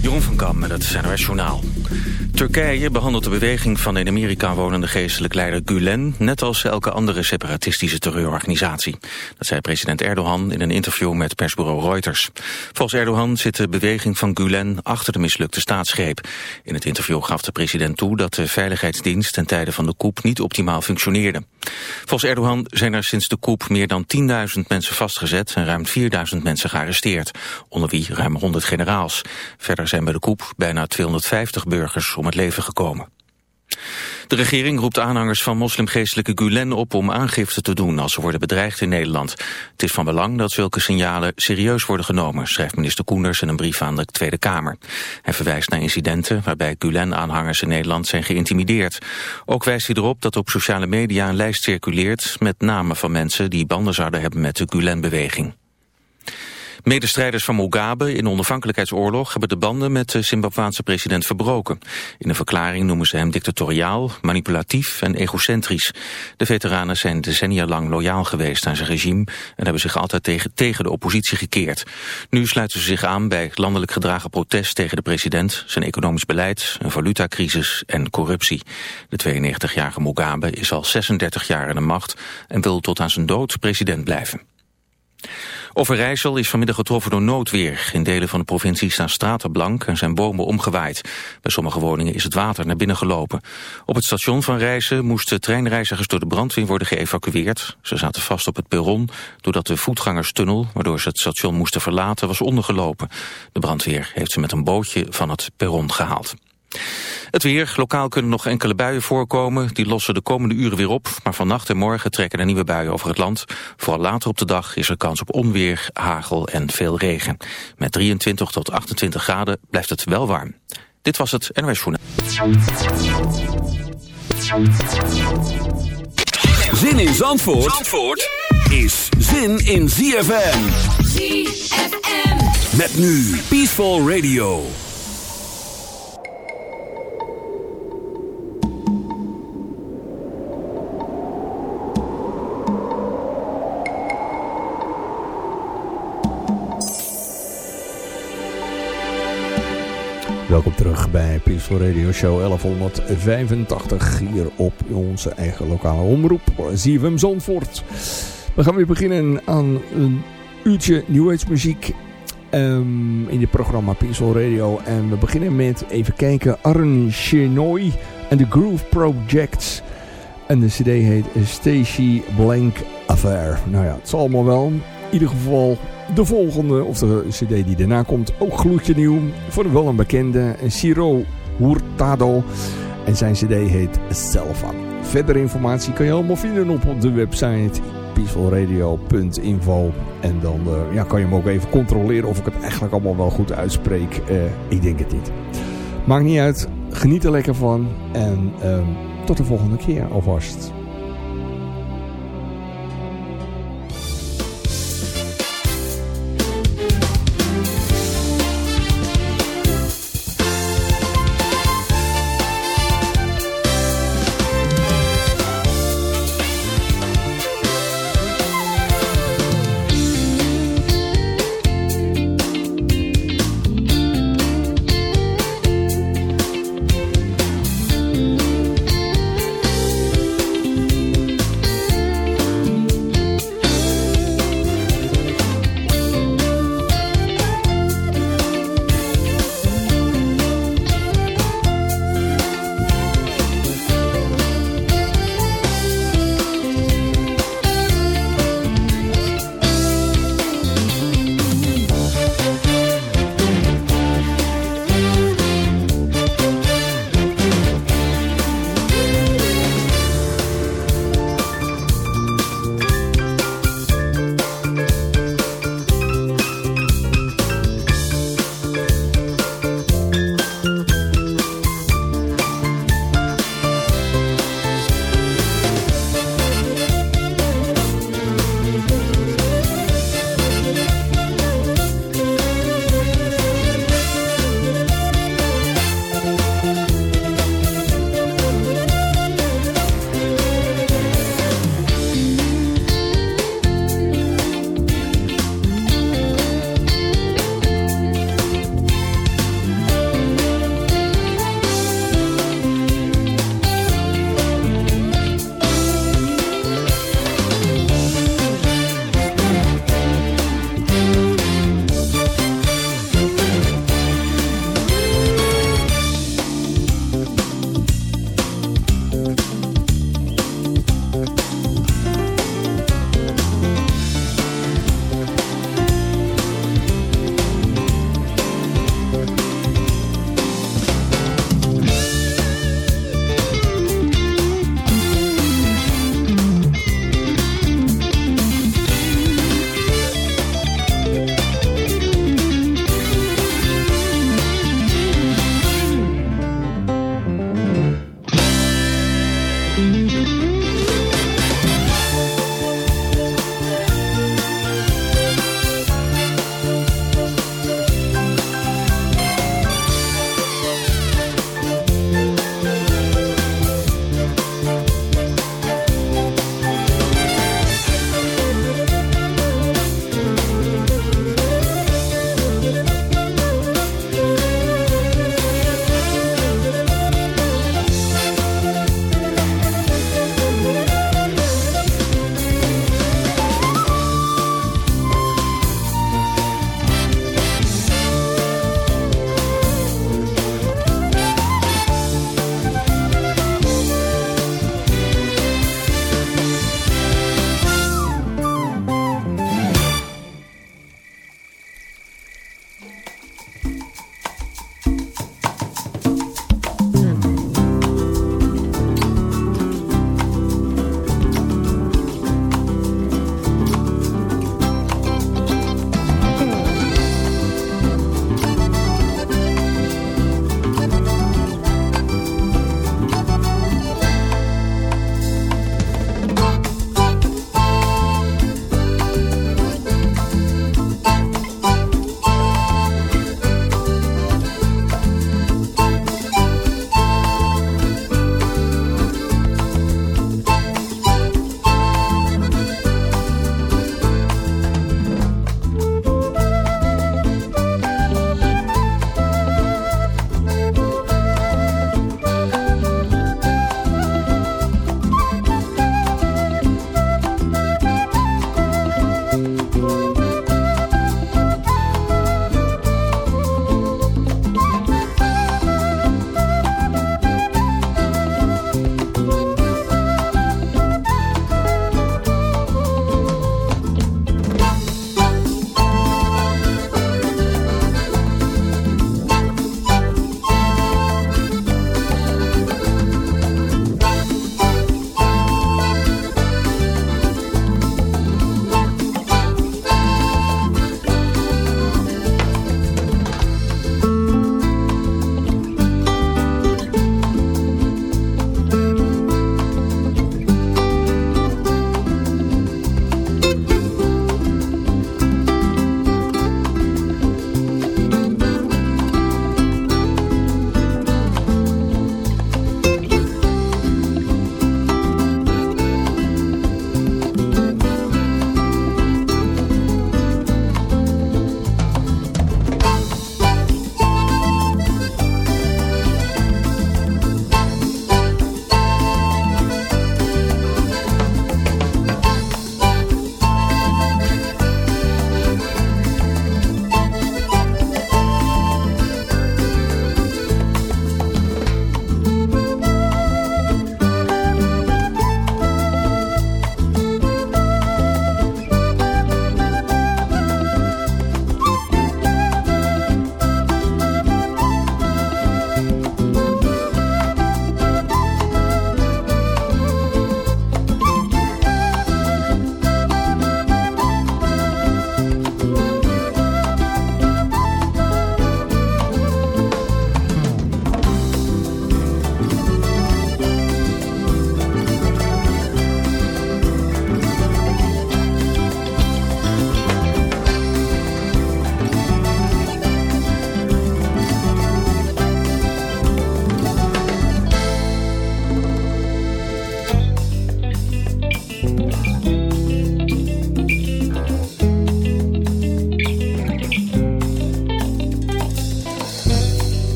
Jeroen van Kam met het NOS Journaal. Turkije behandelt de beweging van in Amerika wonende geestelijk leider Gulen... net als elke andere separatistische terreurorganisatie. Dat zei president Erdogan in een interview met persbureau Reuters. Volgens Erdogan zit de beweging van Gulen achter de mislukte staatsgreep. In het interview gaf de president toe dat de veiligheidsdienst... ten tijde van de coup niet optimaal functioneerde. Volgens Erdogan zijn er sinds de coup meer dan 10.000 mensen vastgezet... en ruim 4.000 mensen gearresteerd, onder wie ruim 100 generaals. Verder zijn bij de coup bijna 250 burgers om het leven gekomen. De regering roept aanhangers van moslimgeestelijke Gulen op om aangifte te doen als ze worden bedreigd in Nederland. Het is van belang dat zulke signalen serieus worden genomen, schrijft minister Koenders in een brief aan de Tweede Kamer. Hij verwijst naar incidenten waarbij Gulen-aanhangers in Nederland zijn geïntimideerd. Ook wijst hij erop dat op sociale media een lijst circuleert met namen van mensen die banden zouden hebben met de Gulen-beweging. Medestrijders van Mugabe in de onafhankelijkheidsoorlog hebben de banden met de Zimbabwaanse president verbroken. In een verklaring noemen ze hem dictatoriaal, manipulatief en egocentrisch. De veteranen zijn decennia lang loyaal geweest aan zijn regime en hebben zich altijd tegen, tegen de oppositie gekeerd. Nu sluiten ze zich aan bij landelijk gedragen protest tegen de president, zijn economisch beleid, een valutacrisis en corruptie. De 92-jarige Mugabe is al 36 jaar in de macht en wil tot aan zijn dood president blijven. Overijssel is vanmiddag getroffen door noodweer. In delen van de provincie staan straten blank en zijn bomen omgewaaid. Bij sommige woningen is het water naar binnen gelopen. Op het station van Rijssen moesten treinreizigers door de brandweer worden geëvacueerd. Ze zaten vast op het perron doordat de voetgangerstunnel, waardoor ze het station moesten verlaten, was ondergelopen. De brandweer heeft ze met een bootje van het perron gehaald. Het weer. Lokaal kunnen nog enkele buien voorkomen. Die lossen de komende uren weer op. Maar vannacht en morgen trekken er nieuwe buien over het land. Vooral later op de dag is er kans op onweer, hagel en veel regen. Met 23 tot 28 graden blijft het wel warm. Dit was het NOS Journaal. Zin in Zandvoort, Zandvoort is zin in ZFM. ZFM. Met nu Peaceful Radio. Welkom terug bij Peaceful Radio Show 1185 hier op onze eigen lokale omroep ZFM Zandvoort. We gaan weer beginnen aan een uurtje New Age muziek um, in het programma Peaceful Radio. En we beginnen met even kijken Arn Chenoy en de Groove Project. En de cd heet Stacy Blank Affair. Nou ja, het zal allemaal wel. In ieder geval de volgende, of de cd die daarna komt, ook gloedje nieuw. Voor wel een bekende, Ciro Hurtado. En zijn cd heet Selva. Verdere informatie kan je allemaal vinden op de website peacefulradio.info. En dan uh, ja, kan je hem ook even controleren of ik het eigenlijk allemaal wel goed uitspreek. Uh, ik denk het niet. Maakt niet uit. Geniet er lekker van. En uh, tot de volgende keer alvast.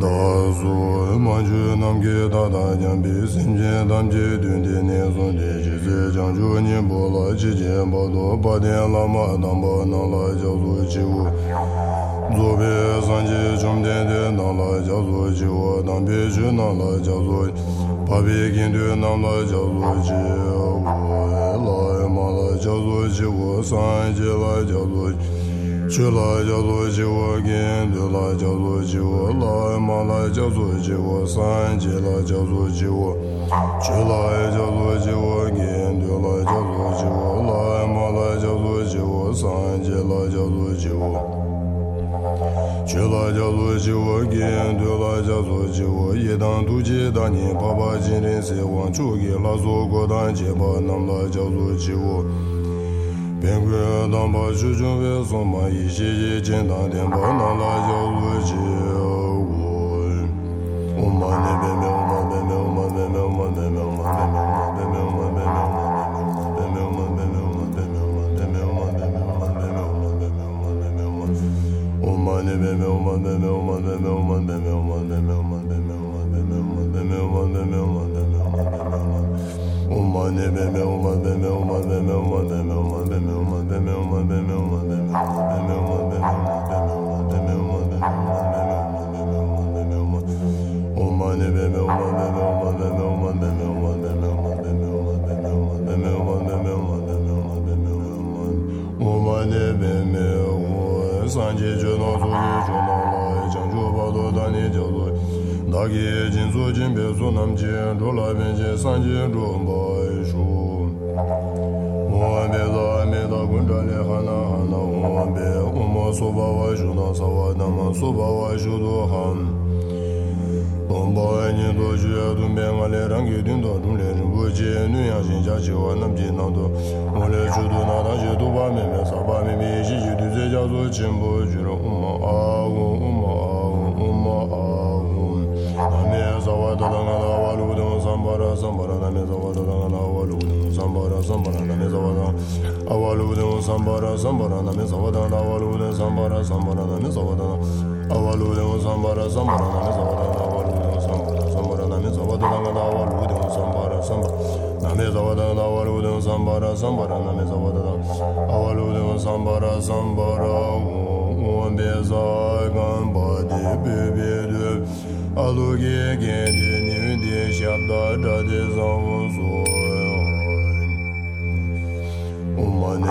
da zu ma ju nam ge da da yan bi sim je dam je dün de ne zo de je ze jang ju ni bo la ji je bo do ba de la ma dam bo na la ja zu ji wo zo be san je jom de de na la ja zu ji wo dam be ju na la ja zu pa be gin de na la ja zu ji wo la ma la ja zu ji wo san je la ja zu chū lā jā lō jī wā gīn, dū lā jā lō jī wā lā, mā lā jā lō jī wā sān, jī lā jā lō jī wā, chū lā jā lō jī wā gīn, dū lā jā lō jī wā lā, mā lā jā lō jī wā sān, jī lā jā lō jī wā. Chū lā jā lō jī wā gīn, dū lā jā lō jī wā, yī dāng dū jī dā nī, bā bā jī rīn sī wā, chū gī lā sō gō dāng jī bā, nam lā jā lō jī wā, Pengwe dāmbā shūchūng wē sōma yīshī yī jīndā dēmbā nālā yā wē jī wōi Oma nē bē mē oma bē mē oma bē mē oma bē mē oma bē mē oma bē mē oma bē mē oma bē mē oma bē mē oma bē mē oma bē mē oma bē mē oma bē mē oma bē mē oma bē mē oma bē mē oma bē mē oma Oma nē bē mē oma bē mē oma bē mē oma bē mē oma bē mē oma bē mē oma bē mē oma bē mē oma bē mē oma Sanjay dāgī jīnsū jīmbē sū namjī rūlā bēnjī sāngjī rūmbā yīshū mō bē dā mē dā guñchā lē khānā khānā mō bē mō sū bā wā yīshū nā sā wā dā mā sū bā wā yīshū dō khān dōmbā yī dō shū yā dōng bē ngā lē rāngi dīng dō dōng lē rīmbū jī nū yā shīn chā chī wā namjī nā dō mō lē chū dō nā dā jī dō bā mē mē sā bā mē mē jī jī dū zē chā dō chīmbō jū rō umā ā zambara zambara na me zawada na na awaludu zambara zambara na me zawada awaludu zambara zambara na me zawada na awaludu zambara zambara na me zawada awaludu zambara zambara na me zawada na awaludu zambara zambara na me zawada na na awaludu zambara zambara na me zawada na awaludu zambara zambara na me zawada na awaludu zambara zambara on bezar gan body bebe aluge gedi kända daddy som så Oh my,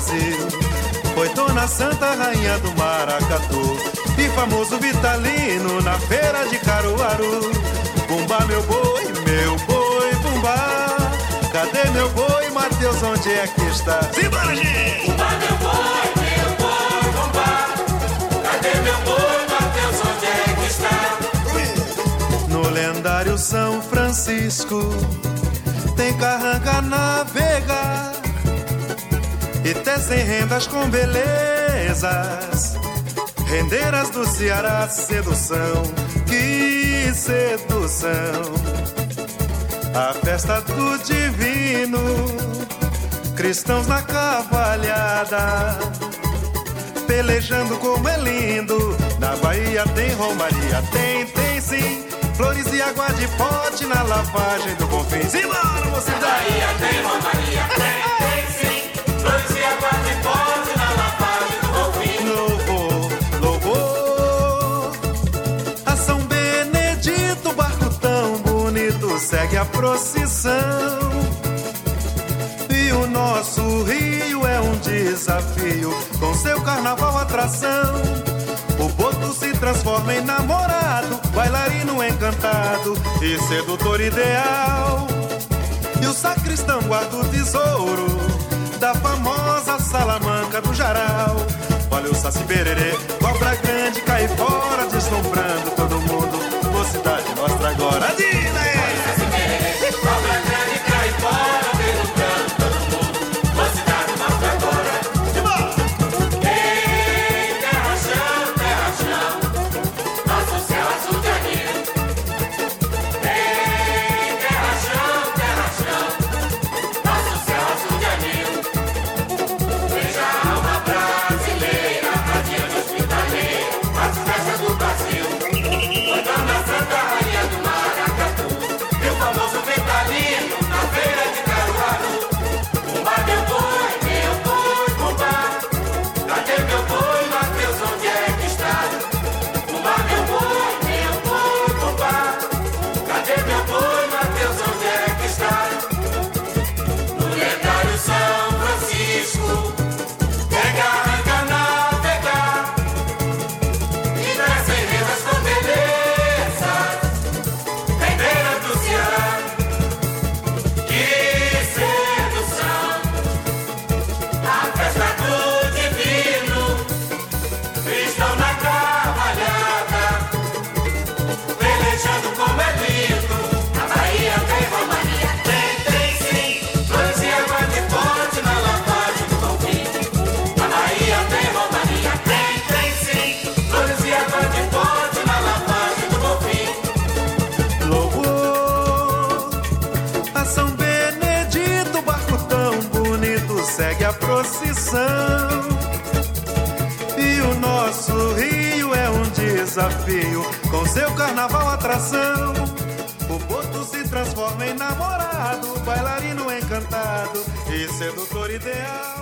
Brasil. Foi Dona Santa, rainha do Maracatu, e famoso Vitalino na feira de Caruaru. Bumba meu boi, meu boi, bumba. Cadê meu boi, Mateus, onde é que está? Simbora, gente! Bumba meu boi, meu boi, bumba. Cadê meu boi, Mateus, onde é que está? No lendário São Francisco tem carranca navegar e tecem rendas com belezas, rendeiras do Ceará, sedução, que sedução. A festa do divino, cristãos na cavalhada, pelejando como é lindo. Na Bahia tem romaria, tem, tem sim. Flores e água de pote na lavagem do Bonfim. Simbora, mocidade! Na Bahia tem romaria, tem, tem sim. A procissão. E o nosso rio é um desafio, com seu carnaval atração. O boto se transforma em namorado, bailarino encantado e sedutor ideal. E o sacristão guarda o tesouro da famosa salamanca do Jaral. Olha o Saci Pererê, cobra grande cai fora, deslumbrando todo mundo. Mocidade mostra agora, diz E o nosso rio é um desafio, com seu carnaval atração. O boto se transforma em namorado, bailarino encantado e sedutor ideal.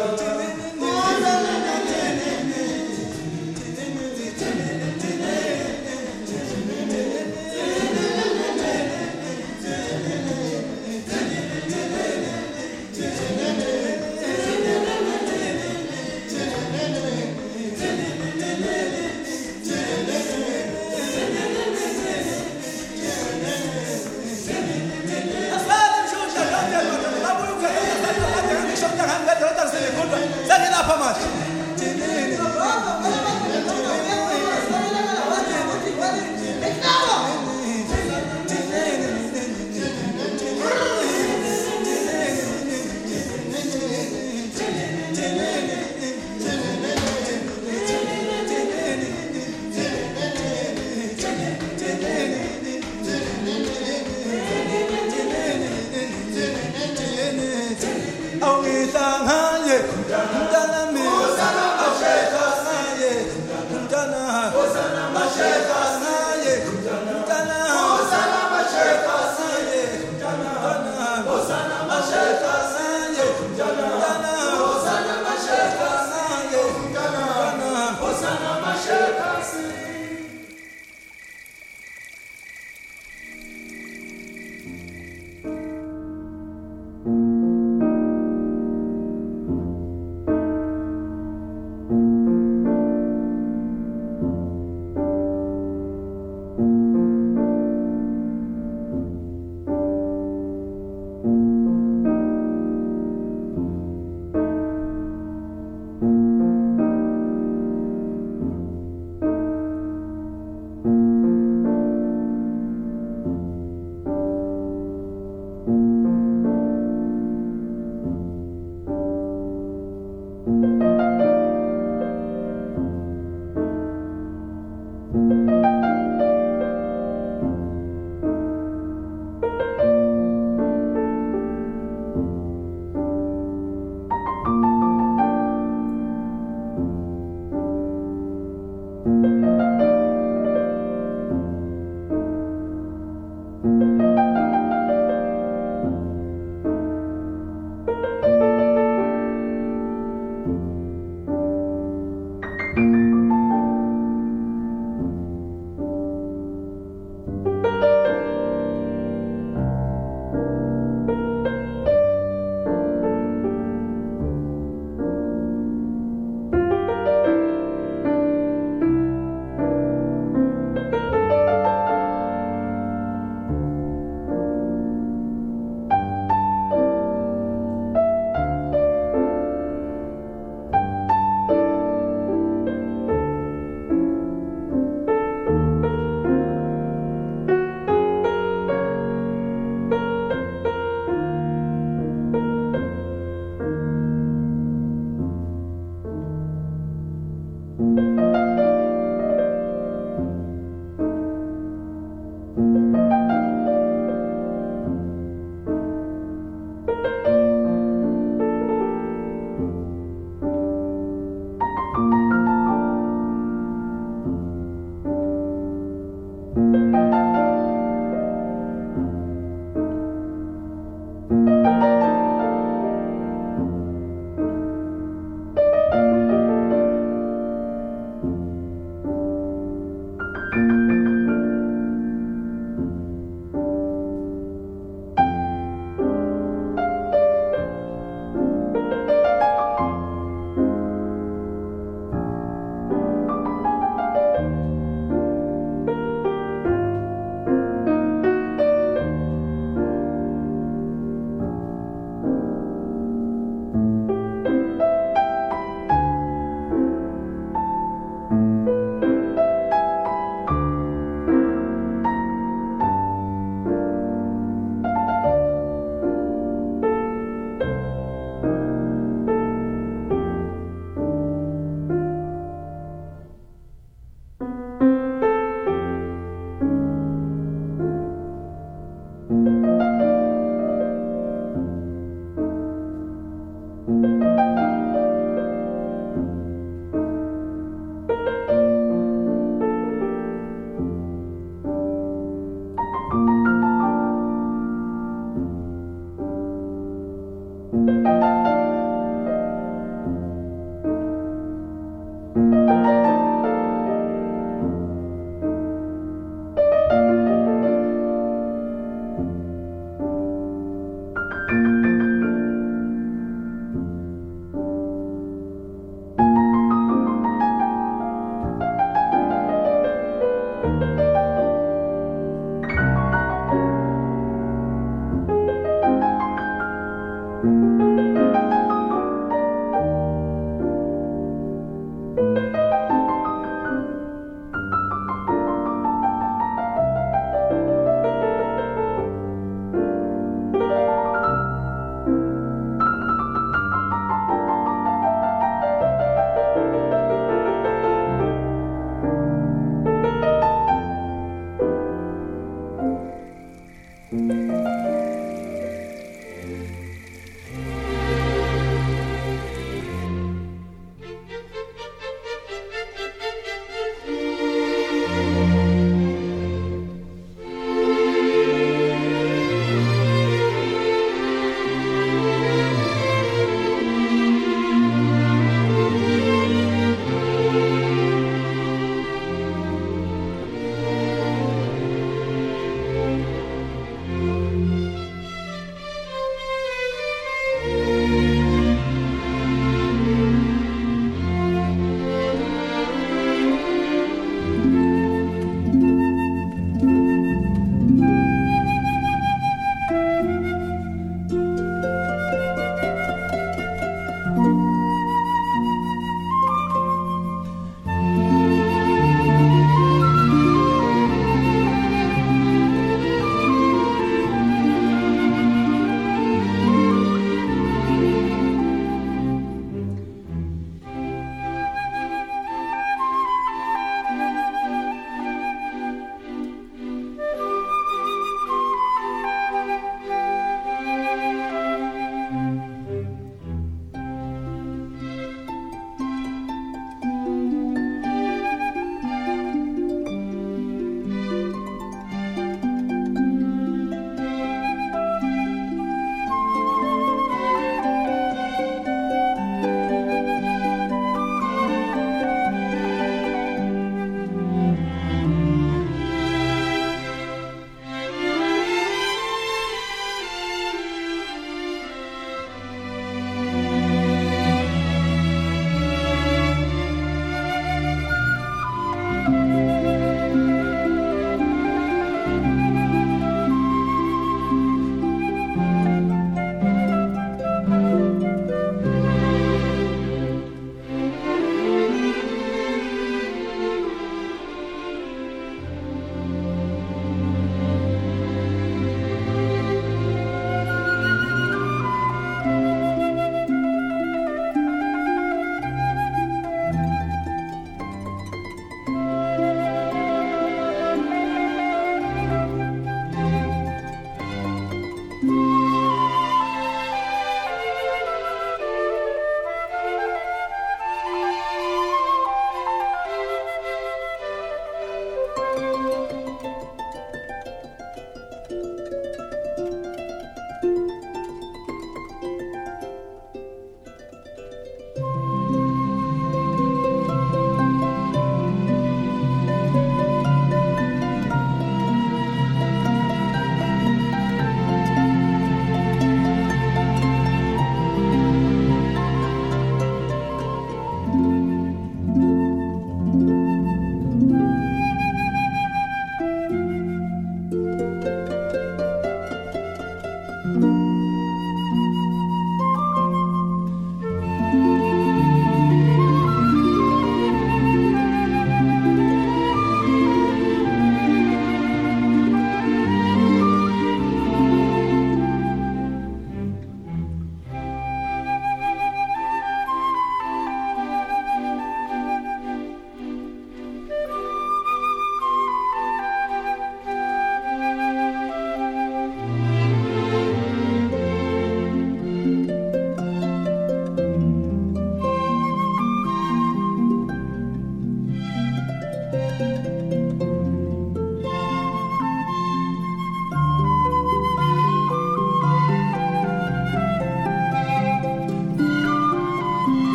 Don't do it. tapa, macho.